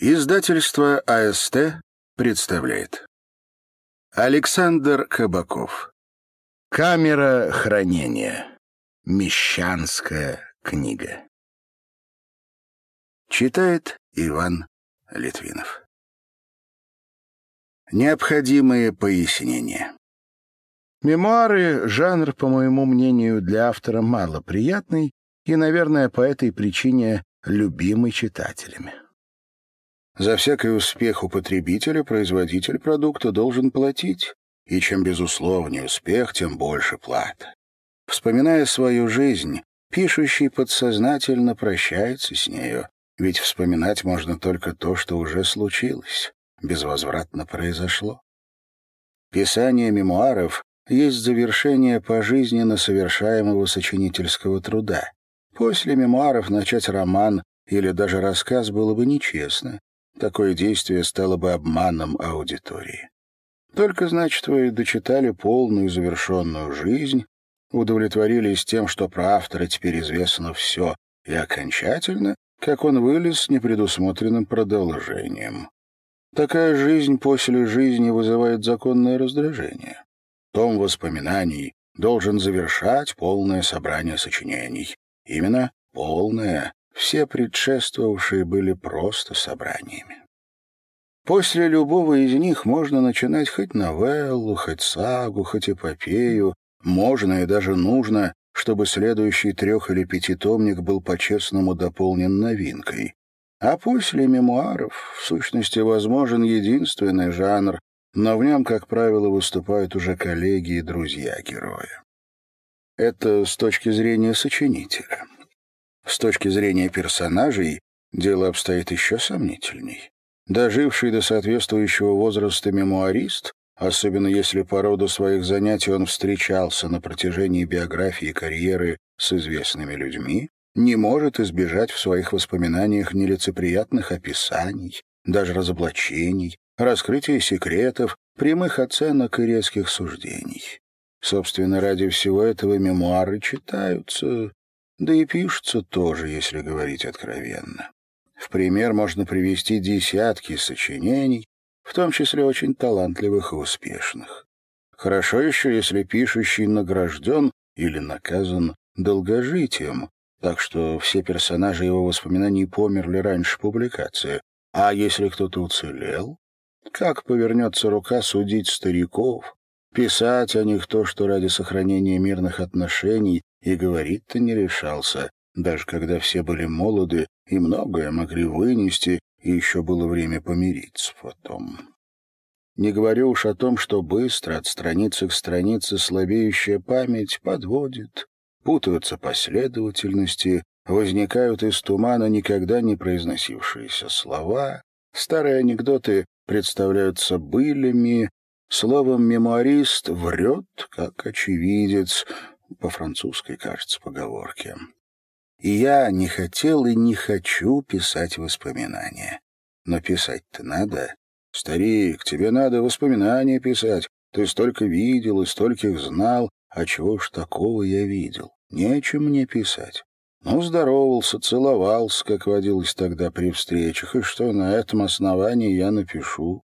Издательство АСТ представляет. Александр Кабаков. Камера хранения. Мещанская книга. Читает Иван Литвинов. Необходимые пояснения. Мемуары — жанр, по моему мнению, для автора малоприятный и, наверное, по этой причине любимый читателями. За всякий успех у потребителя производитель продукта должен платить, и чем безусловнее успех, тем больше плата. Вспоминая свою жизнь, пишущий подсознательно прощается с нею, ведь вспоминать можно только то, что уже случилось, безвозвратно произошло. Писание мемуаров есть завершение пожизненно совершаемого сочинительского труда. После мемуаров начать роман или даже рассказ было бы нечестно, Такое действие стало бы обманом аудитории. Только, значит, вы дочитали полную завершенную жизнь, удовлетворились тем, что про автора теперь известно все, и окончательно, как он вылез с непредусмотренным продолжением. Такая жизнь после жизни вызывает законное раздражение. Том воспоминаний должен завершать полное собрание сочинений. Именно полное, все предшествовавшие были просто собраниями. После любого из них можно начинать хоть новеллу, хоть сагу, хоть эпопею. Можно и даже нужно, чтобы следующий трех- или пятитомник был по-честному дополнен новинкой. А после мемуаров, в сущности, возможен единственный жанр, но в нем, как правило, выступают уже коллеги и друзья героя. Это с точки зрения сочинителя. С точки зрения персонажей дело обстоит еще сомнительней. Доживший до соответствующего возраста мемуарист, особенно если по роду своих занятий он встречался на протяжении биографии и карьеры с известными людьми, не может избежать в своих воспоминаниях нелицеприятных описаний, даже разоблачений, раскрытия секретов, прямых оценок и резких суждений. Собственно, ради всего этого мемуары читаются, да и пишутся тоже, если говорить откровенно. В пример можно привести десятки сочинений, в том числе очень талантливых и успешных. Хорошо еще, если пишущий награжден или наказан долгожитием, так что все персонажи его воспоминаний померли раньше публикации. А если кто-то уцелел? Как повернется рука судить стариков, писать о них то, что ради сохранения мирных отношений и говорить-то не решался, даже когда все были молоды и многое могли вынести, и еще было время помириться потом. Не говорю уж о том, что быстро от страницы к странице слабеющая память подводит, путаются последовательности, возникают из тумана никогда не произносившиеся слова, старые анекдоты представляются былями, словом, мемуарист врет, как очевидец, по французской, кажется, поговорке. И я не хотел и не хочу писать воспоминания. Но писать-то надо. Старик, тебе надо воспоминания писать. Ты столько видел и стольких знал. А чего ж такого я видел? Нечем мне писать. Ну, здоровался, целовался, как водилось тогда при встречах, и что на этом основании я напишу.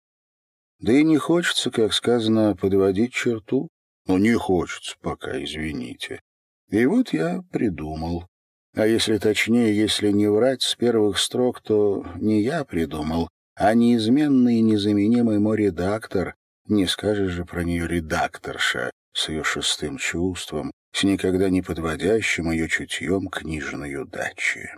Да и не хочется, как сказано, подводить черту. Ну, не хочется пока, извините. И вот я придумал. А если точнее, если не врать с первых строк, то не я придумал, а неизменный и незаменимый мой редактор, не скажешь же про нее редакторша, с ее шестым чувством, с никогда не подводящим ее чутьем книжной удачи.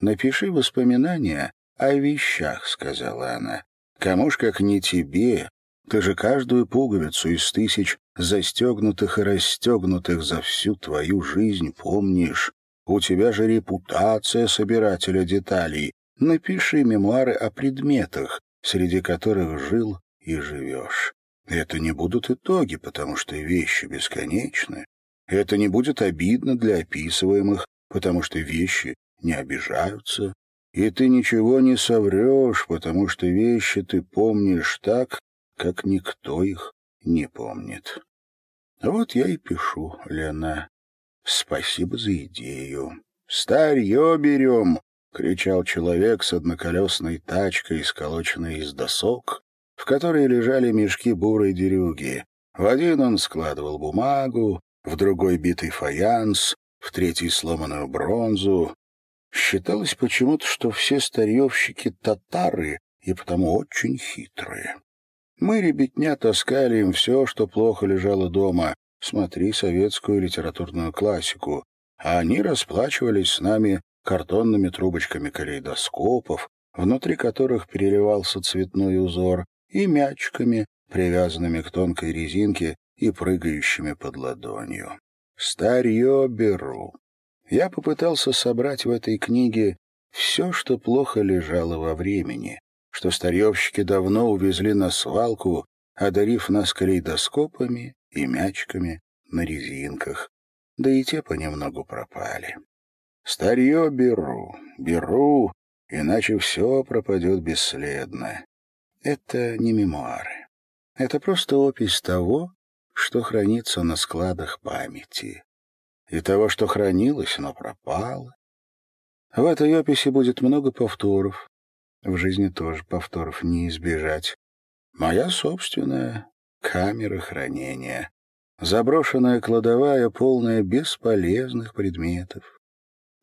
«Напиши воспоминания о вещах», — сказала она. «Кому ж как не тебе? Ты же каждую пуговицу из тысяч застегнутых и расстегнутых за всю твою жизнь помнишь, у тебя же репутация собирателя деталей. Напиши мемуары о предметах, среди которых жил и живешь. Это не будут итоги, потому что вещи бесконечны. Это не будет обидно для описываемых, потому что вещи не обижаются. И ты ничего не соврешь, потому что вещи ты помнишь так, как никто их не помнит. Вот я и пишу, Лена. Спасибо за идею. Старье берем. кричал человек с одноколесной тачкой, сколоченной из досок, в которой лежали мешки бурой дерюги. В один он складывал бумагу, в другой — битый фаянс, в третий — сломанную бронзу. Считалось почему-то, что все старьевщики — татары и потому очень хитрые. Мы, ребятня, таскали им все, что плохо лежало дома. Смотри советскую литературную классику. А они расплачивались с нами картонными трубочками калейдоскопов, внутри которых переливался цветной узор, и мячиками, привязанными к тонкой резинке и прыгающими под ладонью. Старье беру. Я попытался собрать в этой книге все, что плохо лежало во времени, что старьевщики давно увезли на свалку, одарив нас калейдоскопами и мячиками на резинках, да и те понемногу пропали. Старье беру, беру, иначе все пропадет бесследно. Это не мемуары. Это просто опись того, что хранится на складах памяти. И того, что хранилось, но пропало. В этой описи будет много повторов. В жизни тоже повторов не избежать. Моя собственная камера хранения. Заброшенная кладовая, полная бесполезных предметов.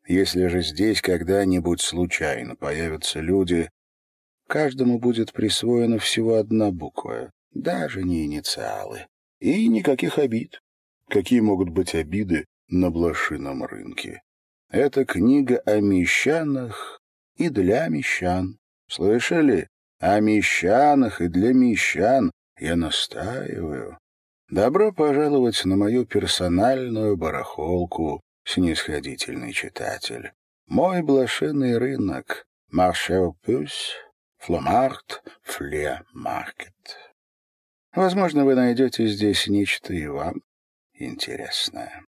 Если же здесь когда-нибудь случайно появятся люди, каждому будет присвоена всего одна буква, даже не инициалы. И никаких обид. Какие могут быть обиды на блошином рынке? Это книга о мещанах и для мещан. Слышали? О мещанах и для мещан я настаиваю. Добро пожаловать на мою персональную барахолку, снисходительный читатель. Мой блошиный рынок. Марше пюс Фломарт, Фле-маркет. Возможно, вы найдете здесь нечто и вам интересное.